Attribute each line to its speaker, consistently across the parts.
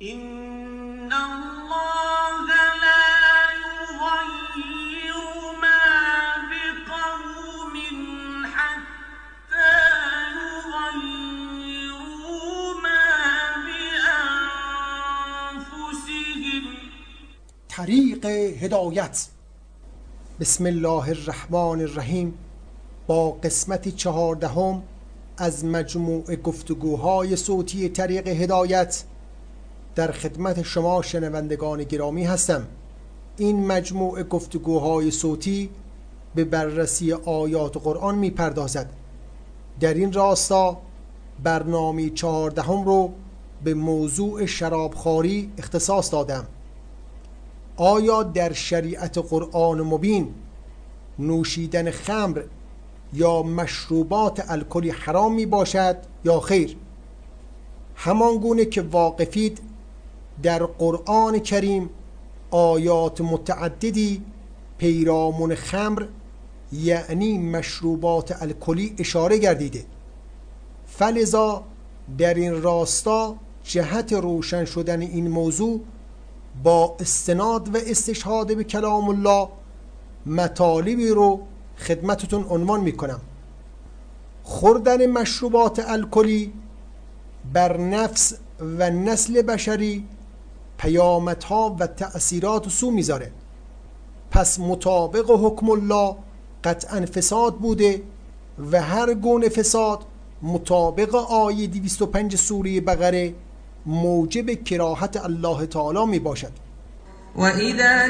Speaker 1: طریق هدایت بسم الله الرحمن الرحیم با قسمت چهاردهم از مجموع گفتگوهای صوتی طریق هدایت در خدمت شما شنوندگان گرامی هستم این مجموعه گفتگوهای صوتی به بررسی آیات قرآن می پردازد در این راستا برنامه چهاردهم رو به موضوع شرابخواری اختصاص دادم آیا در شریعت قرآن مبین نوشیدن خمر یا مشروبات الکلی حرام می باشد یا خیر همان که واقفید در قرآن کریم آیات متعددی پیرامون خمر یعنی مشروبات الکلی اشاره گردیده فلذا در این راستا جهت روشن شدن این موضوع با استناد و استشهاد به کلام الله مطالبی رو خدمتتون عنوان میکنم خوردن مشروبات الکلی بر نفس و نسل بشری ها و تأثیرات سو میذاره پس مطابق حکم الله قطعا فساد بوده و هر گونه فساد مطابق آیه 205 سوره بقره موجب کراهت الله تعالی می باشد و اذا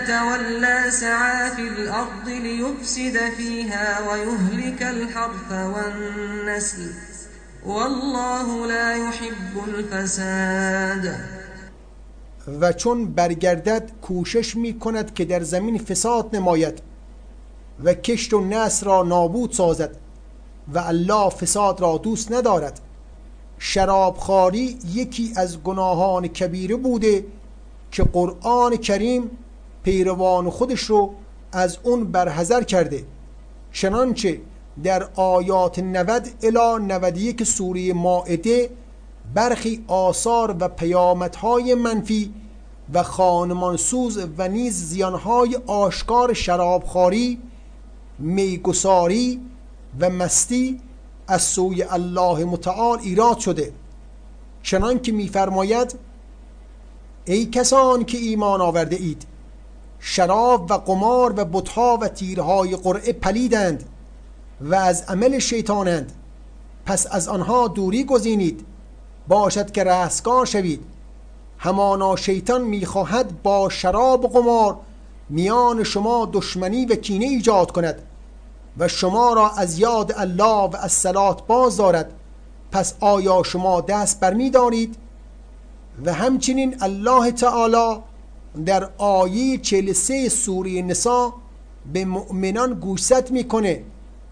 Speaker 1: تولى سعى في الارض ليفسد فيها ويهلك الحرث والنسل والله لا يحب الفساد و چون برگردد کوشش می کند که در زمین فساد نماید و کشت و نس را نابود سازد و الله فساد را دوست ندارد شرابخاری یکی از گناهان کبیره بوده که قرآن کریم پیروان خودش رو از اون برحذر کرده چنانچه در آیات 90 الی که سوره مائده برخی آثار و پیامدهای منفی و خانمانسوز و نیز زیانهای آشکار شرابخواری میگساری و مستی از سوی الله متعال ایراد شده چنان که میفرماید ای کسان که ایمان آورده اید شراب و قمار و بتها و تیرهای قرعه پلیدند و از عمل شیطانند پس از آنها دوری گزینید باشد که رستگار شوید همانا شیطان میخواهد با شراب و قمار میان شما دشمنی و کینه ایجاد کند و شما را از یاد الله و از سلات باز دارد پس آیا شما دست بر دارید؟ و همچنین الله تعالی در آیه 43 سوره نسا به مؤمنان گوشزد میکنه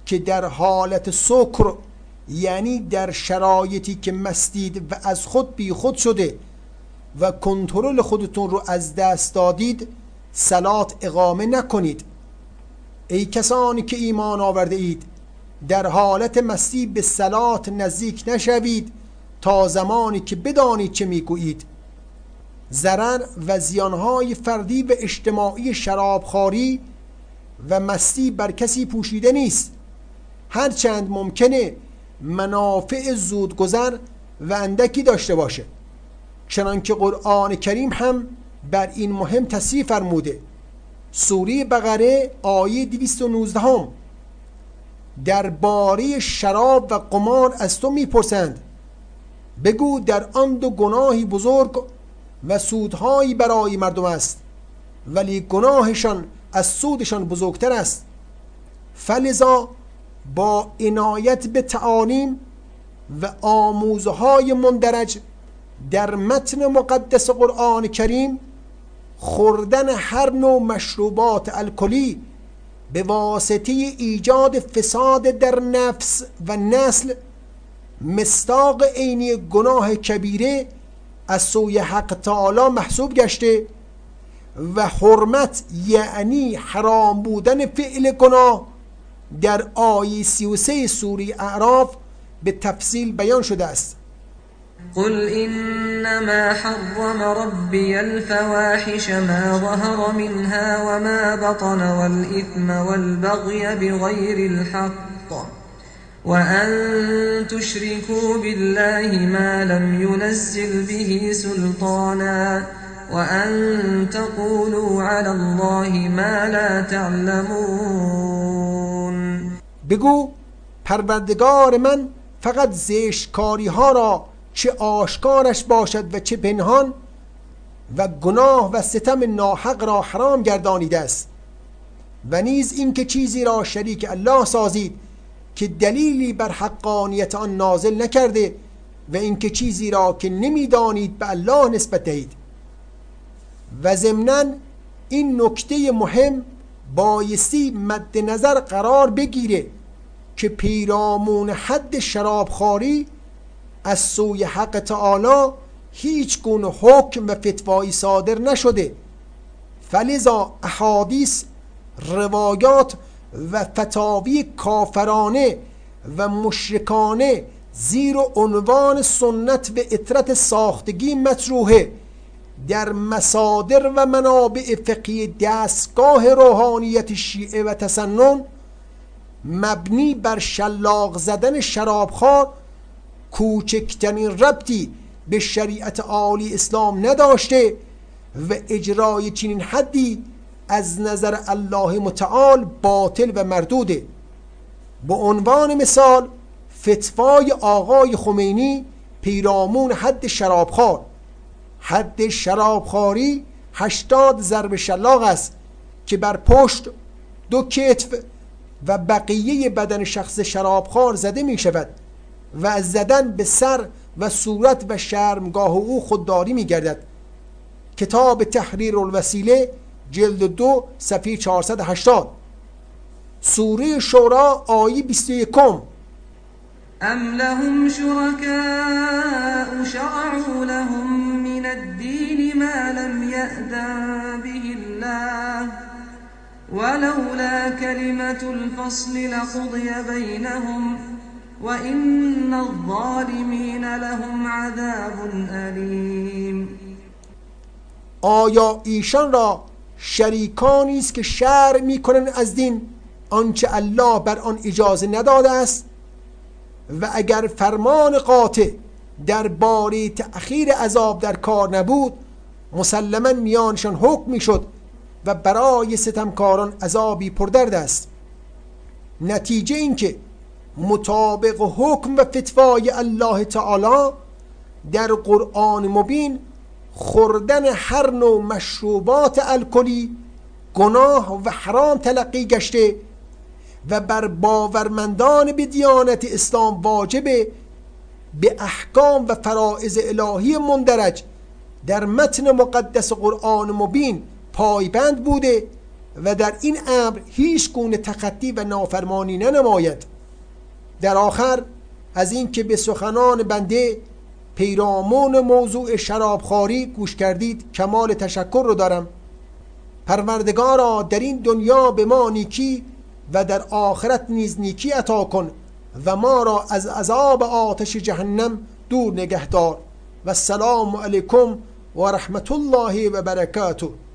Speaker 1: که در حالت سکر یعنی در شرایطی که مستید و از خود بیخود شده و کنترل خودتون رو از دست دادید سلات اقامه نکنید ای کسانی که ایمان آورده اید در حالت مستی به سلات نزدیک نشوید تا زمانی که بدانید چه میگویید زرن و زیانهای فردی و اجتماعی شرابخواری و مستی بر کسی پوشیده نیست هرچند ممکنه منافع زودگذر و اندکی داشته باشه چنانکه قرآن کریم هم بر این مهم تصریح فرموده سوره بقره آیه 219 هم باری شراب و قمار از تو میپرسند بگو در آن دو گناهی بزرگ و سودهایی برای مردم است ولی گناهشان از سودشان بزرگتر است فلزا با عنایت به تعالیم و آموزهای مندرج در متن مقدس قرآن کریم خوردن هر نوع مشروبات الکلی به واسطه ایجاد فساد در نفس و نسل مستاق عینی گناه کبیره از سوی حق تعالی محسوب گشته و حرمت یعنی حرام بودن فعل گناه در آیه 33 سوره اعراف به تفصیل بیان شده است قل إنما حرم ربي الفواحش ما ظهر منها وما بطن والإثم والبغي بغير الحق وأن تشركوا بالله ما لم ينزل به سلطانا وأن تقولوا على الله ما لا تعلمون بگو پروردگار من فقط زشکاری ها را چه آشکارش باشد و چه پنهان و گناه و ستم ناحق را حرام گردانیده است و نیز اینکه چیزی را شریک الله سازید که دلیلی بر حقانیت آن نازل نکرده و اینکه چیزی را که نمیدانید به الله نسبت دهید و ضمنا این نکته مهم بایسی مد نظر قرار بگیره که پیرامون حد شرابخواری از سوی حق تعالی هیچ گونه حکم و فتوایی صادر نشده فلذا احادیث روایات و فتاوی کافرانه و مشرکانه زیر عنوان سنت به اطرت ساختگی مطروحه در مصادر و منابع فقهی دستگاه روحانیت شیعه و تسنن مبنی بر شلاق زدن شرابخوار کوچکترین ربطی به شریعت عالی اسلام نداشته و اجرای چنین حدی از نظر الله متعال باطل و مردوده به عنوان مثال فتوای آقای خمینی پیرامون حد شرابخوار حد شرابخواری هشتاد ضرب شلاق است که بر پشت دو کتف و بقیه بدن شخص شرابخوار زده می شود و از زدن به سر و صورت و شرمگاه او خودداری می گردد کتاب تحریر الوسیله جلد دو صفحه 480 سوره شورا آیه 21 ام لهم شرکاء شرعوا لهم الدين ما لم يأذن به الله ولولا كلمة الفصل لقضي بينهم وإن الظالمين لهم عذاب أليم آیا ایشان را شریکانی است که شر میکنند از دین آنچه الله بر آن اجازه نداده است و اگر فرمان قاطع در باری تأخیر عذاب در کار نبود مسلما میانشان حکم میشد و برای ستمکاران عذابی پردرد است نتیجه اینکه مطابق حکم و فتوای الله تعالی در قرآن مبین خوردن هر نوع مشروبات الکلی گناه و حرام تلقی گشته و بر باورمندان به دیانت اسلام واجبه به احکام و فرائض الهی مندرج در متن مقدس قرآن مبین پایبند بوده و در این امر هیچ گونه تخطی و نافرمانی ننماید در آخر از اینکه به سخنان بنده پیرامون موضوع شرابخواری گوش کردید کمال تشکر رو دارم پروردگارا در این دنیا به ما نیکی و در آخرت نیز نیکی عطا کن و ما را از عذاب آتش جهنم دور نگهدار دار و السلام علیکم و رحمت الله و برکاته